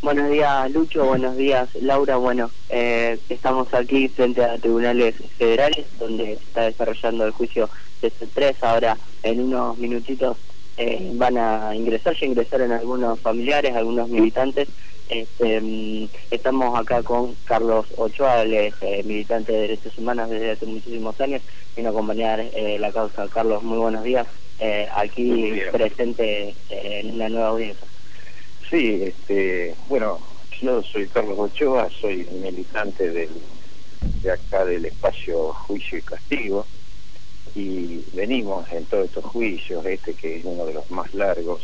Buenos días, Lucho. Buenos días, Laura. Bueno, eh, estamos aquí frente a tribunales federales donde se está desarrollando el juicio de C3. Ahora, en unos minutitos, eh, van a ingresar, ya ingresaron algunos familiares, algunos militantes. Este, mm, estamos acá con Carlos Ochoa, es eh, militante de derechos humanos desde hace muchísimos años. Vino a acompañar la causa. Carlos, muy buenos días. aquí presente en la nueva audiencia. Sí, este, bueno, yo soy Carlos Ochoa, soy militante del, de acá del espacio Juicio y Castigo y venimos en todos estos juicios, este que es uno de los más largos,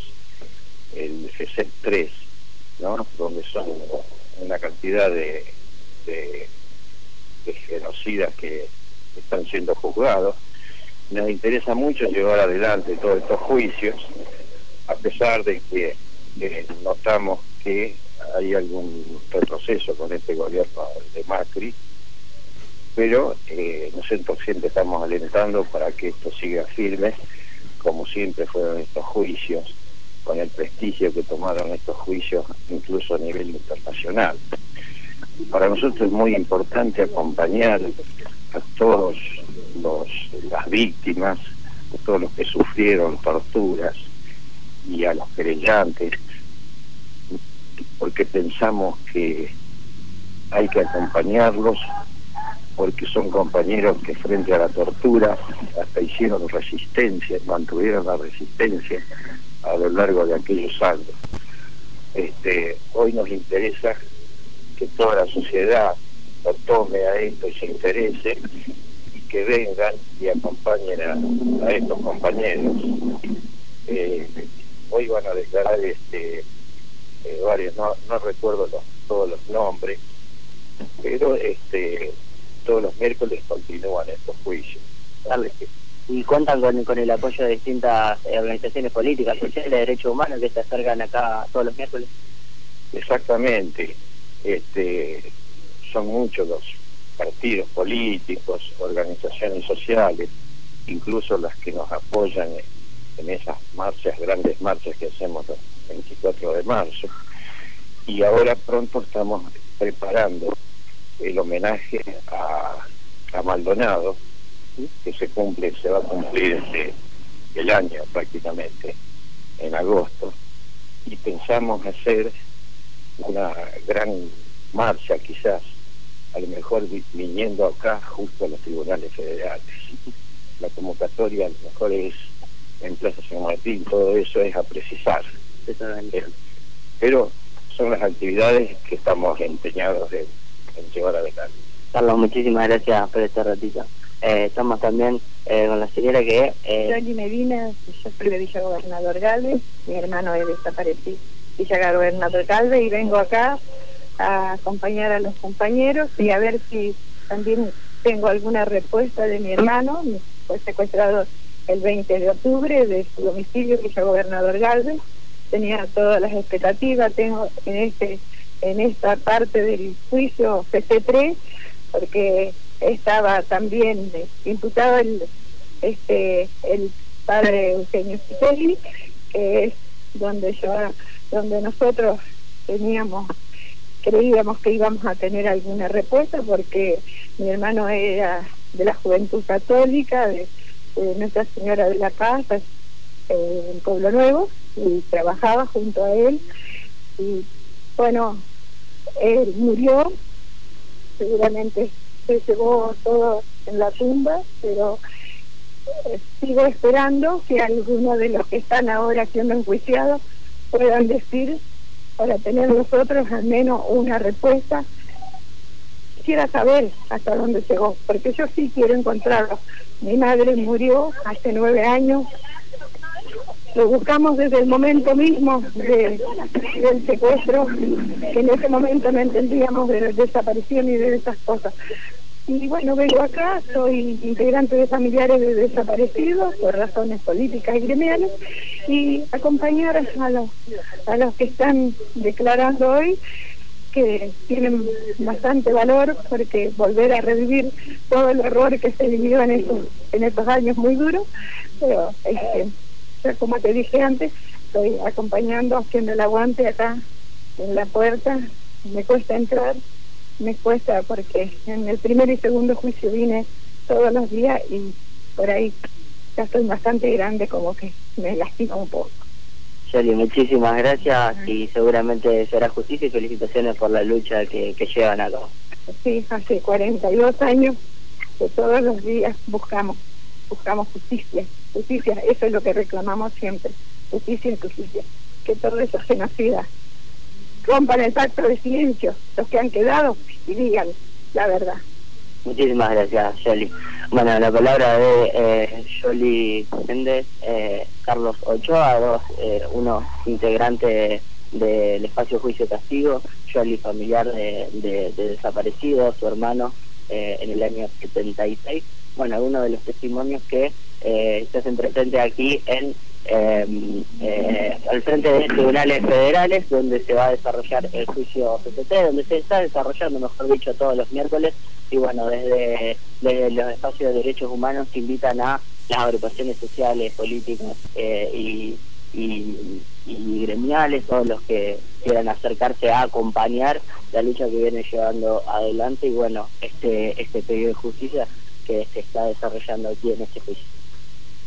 el FCEP 3, ¿no? donde son una cantidad de, de genocidas que están siendo juzgados. Nos interesa mucho llevar adelante todos estos juicios, a pesar de que notamos que hay algún retroceso con este gobierno de Macri, pero eh, nosotros siempre estamos alentando para que esto siga firme, como siempre fueron estos juicios, con el prestigio que tomaron estos juicios incluso a nivel internacional. Para nosotros es muy importante acompañar a todos los, las víctimas, a todos los que sufrieron torturas y a los querellantes, porque pensamos que hay que acompañarlos, porque son compañeros que frente a la tortura hasta hicieron resistencia, mantuvieron la resistencia a lo largo de aquellos años. Este, hoy nos interesa que toda la sociedad lo tome a esto y se interese y que vengan y acompañen a, estos compañeros. Eh, hoy van a declarar este eh, varios, no, no recuerdo todos los nombres, pero este todos los miércoles continúan estos juicios. Y cuentan con, con el apoyo de distintas eh, organizaciones políticas, sociales, de derechos humanos que se acercan acá todos los miércoles. Exactamente. Este, son muchos los partidos políticos, organizaciones sociales, incluso las que nos apoyan en esas marchas, grandes marchas que hacemos el 24 de marzo. Y ahora pronto estamos preparando el homenaje a, a Maldonado, que se cumple, se va a cumplir este, el año prácticamente, en agosto, y pensamos hacer una gran marcha quizás, a lo mejor viniendo acá justo a los tribunales federales. La convocatoria a lo mejor es en Plaza San Martín, todo eso es a precisar. Pero son las actividades que estamos empeñados en, llevar adelante. Carlos, muchísimas gracias por este ratito. Eh, estamos también eh, con la señora que... Eh... Medina, yo soy de Villa Gobernador Galvez, mi hermano es desaparecido Villa Gobernador Galvez y vengo acá a acompañar a los compañeros y a ver si también tengo alguna respuesta de mi hermano, fue secuestrado el 20 de octubre de su domicilio, Villa Gobernador Galvez. Tenía todas las expectativas, tengo en este en esta parte del juicio PC3, porque estaba también imputado el este el padre Eugenio Citelli, que es donde yo donde nosotros teníamos creíamos que íbamos a tener alguna respuesta porque mi hermano era de la Juventud Católica, de eh, Nuestra Señora de la Paz eh, en Pueblo Nuevo y trabajaba junto a él. Y bueno él murió seguramente se llevó todo en la tumba pero eh, sigo esperando que algunos de los que están ahora siendo enjuiciados puedan decir para tener nosotros al menos una respuesta quisiera saber hasta dónde llegó, porque yo sí quiero encontrarlo. Mi madre murió hace nueve años. Lo buscamos desde el momento mismo del secuestro, en ese momento no entendíamos de desaparición y de esas cosas. Y bueno, vengo acá, soy integrante de familiares de desaparecidos por razones políticas y gremiales y acompañar a los, a los que están declarando hoy que tienen bastante valor porque volver a revivir todo el error que se vivió en estos, en estos años muy duros, pero este, como te dije antes, estoy acompañando, haciendo el aguante acá en la puerta, me cuesta entrar, me cuesta porque en el primer y segundo juicio vine todos los días y por ahí ya estoy bastante grande, como que me lastima un poco. Shelly, muchísimas gracias y seguramente será justicia y felicitaciones por la lucha que, que llevan a cabo. Sí, hace 42 años que todos los días buscamos, buscamos justicia, justicia, eso es lo que reclamamos siempre, justicia y justicia, que todo eso se nos. Rompan el pacto de silencio, los que han quedado, y digan la verdad. Muchísimas gracias, Yoli. Bueno, la palabra de eh, Yoli Méndez, eh, Carlos Ochoa, dos, eh, uno integrante del espacio Juicio Castigo, Yoli familiar de, de, de desaparecido, su hermano eh, en el año 76. Bueno, uno de los testimonios que eh, se hacen presente aquí en eh, eh, al frente de tribunales federales donde se va a desarrollar el juicio CCT, donde se está desarrollando, mejor dicho, todos los miércoles y bueno, desde, los espacios de derechos humanos que invitan a las agrupaciones sociales, políticas eh, y, gremiales, todos los que quieran acercarse a acompañar la lucha que viene llevando adelante y bueno, este, este pedido de justicia que se está desarrollando aquí en este juicio.